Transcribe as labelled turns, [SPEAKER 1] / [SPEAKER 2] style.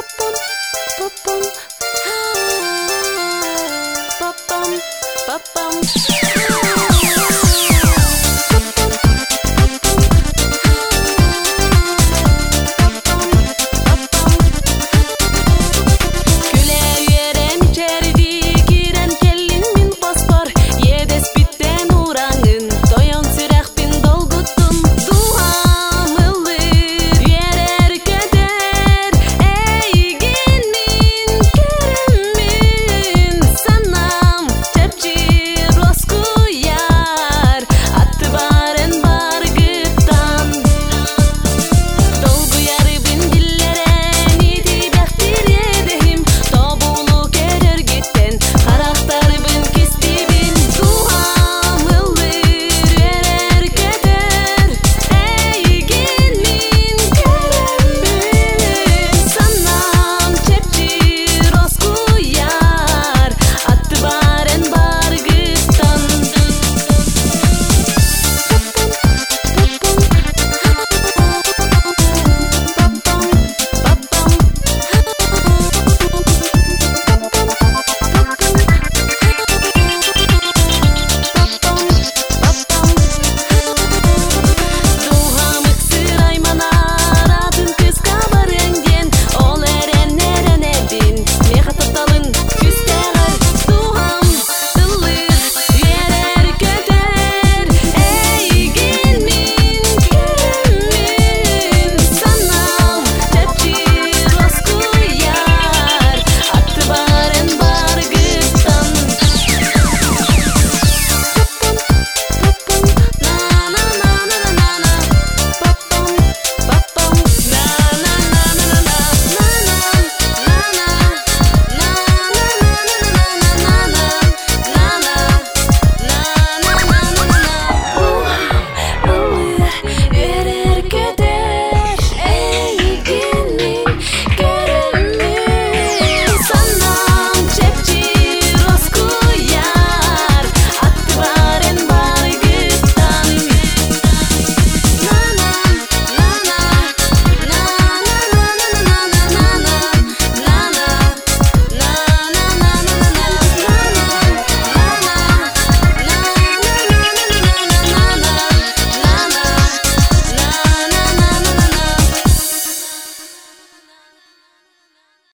[SPEAKER 1] Ba-bum, bum, ah, bum, bum.